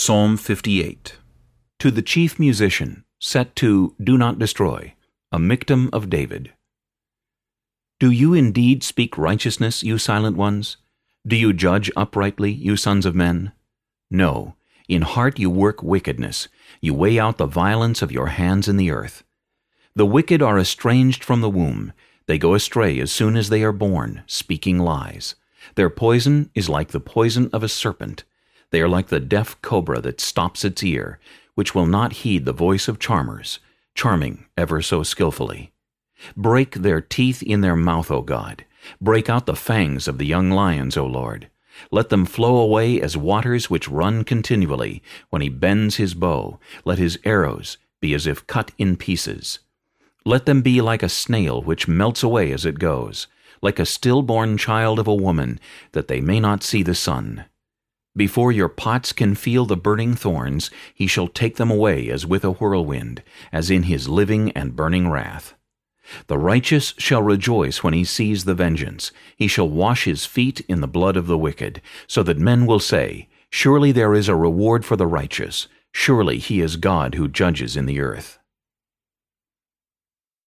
Psalm 58 To the chief musician, set to Do Not Destroy, a Michtam of David. Do you indeed speak righteousness, you silent ones? Do you judge uprightly, you sons of men? No, in heart you work wickedness, you weigh out the violence of your hands in the earth. The wicked are estranged from the womb, they go astray as soon as they are born, speaking lies. Their poison is like the poison of a serpent, they are like the deaf cobra that stops its ear, which will not heed the voice of charmers, charming ever so skilfully. Break their teeth in their mouth, O God. Break out the fangs of the young lions, O Lord. Let them flow away as waters which run continually. When he bends his bow, let his arrows be as if cut in pieces. Let them be like a snail which melts away as it goes, like a stillborn child of a woman, that they may not see the sun. Before your pots can feel the burning thorns, he shall take them away as with a whirlwind, as in his living and burning wrath. The righteous shall rejoice when he sees the vengeance. He shall wash his feet in the blood of the wicked, so that men will say, Surely there is a reward for the righteous. Surely he is God who judges in the earth.